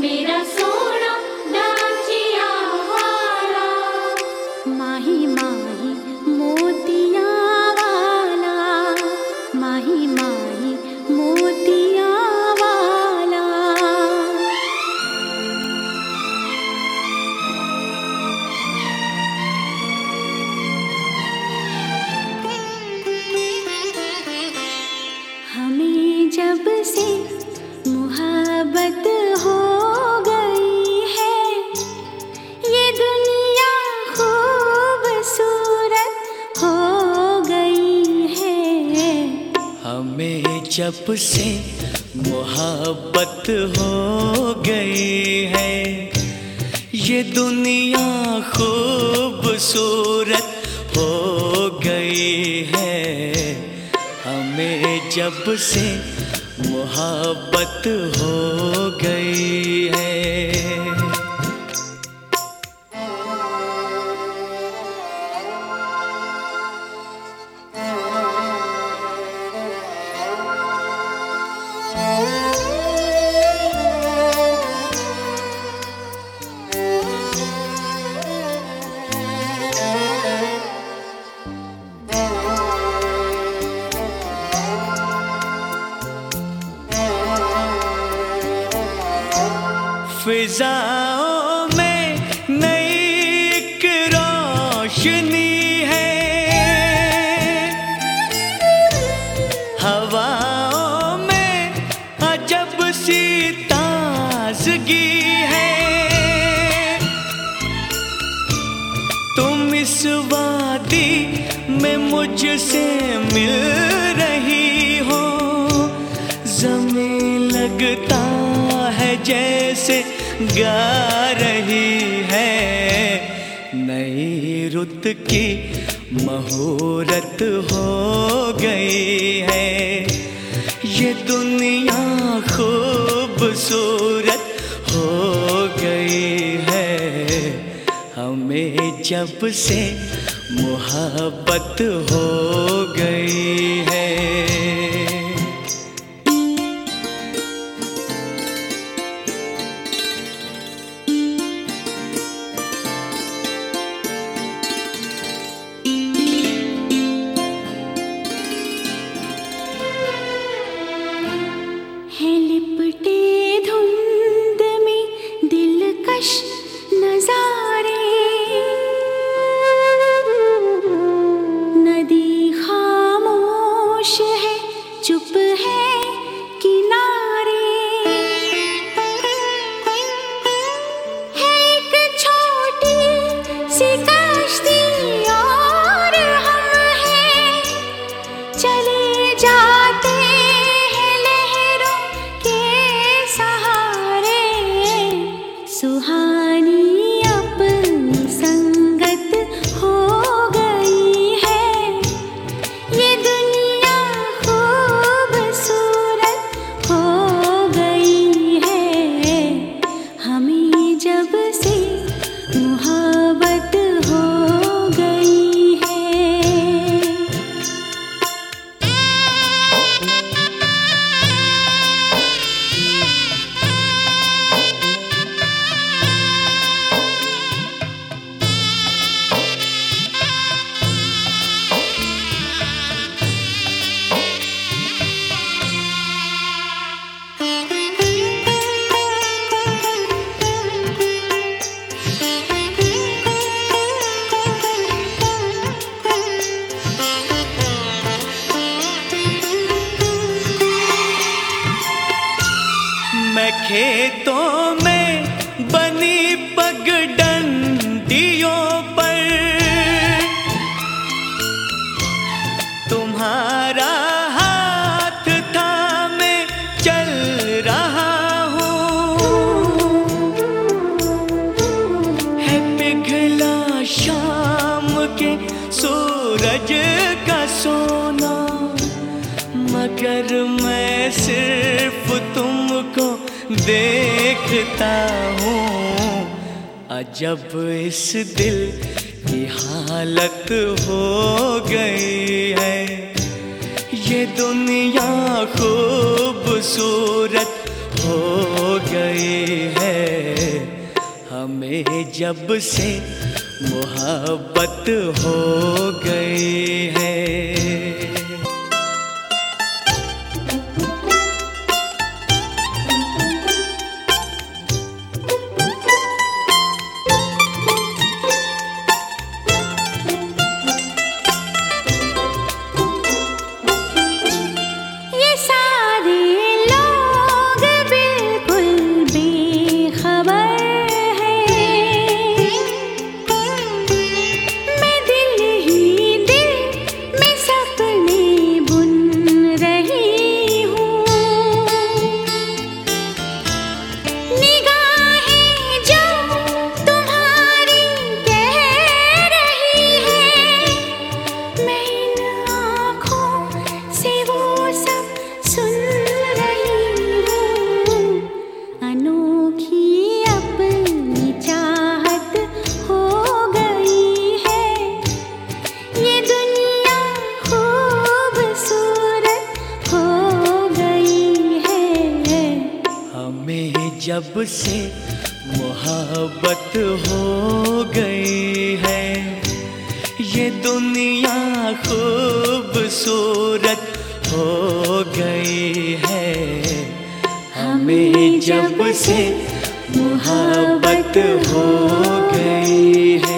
मेरा सोना डाचिया वाला माही माही जब से मोहब्बत हो गई है, ये दुनिया खूबसूरत हो गई है। हमें जब से मोहब्बत हो गई फिजाओं में नई एक रोशनी है। हवाओं में अजब सी ताजगी है। तुम इस वादी में मुझसे मिल रही हो। ज़मीन लगता है जैसे गा रही है। नई रुत की मुहूर्त हो गई है। ये दुनिया खूबसूरत हो गई है। हमें जब से मोहब्बत हो गई है। खेतों में बनी पगडंडियों पर। तुम्हारा हाथ था मैं चल रहा हूँ। है पिघला शाम के सूरज का सोना, मगर मैं सिर्फ़ तुमको देखता हूँ, अजब इस दिल की हालत हो गई है। ये दुनिया खूबसूरत हो गई है। हमें जब से मोहब्बत हो गई है। जब से मोहब्बत हो गई है, ये दुनिया खूबसूरत हो गई है। हमें जब से मोहब्बत हो गई है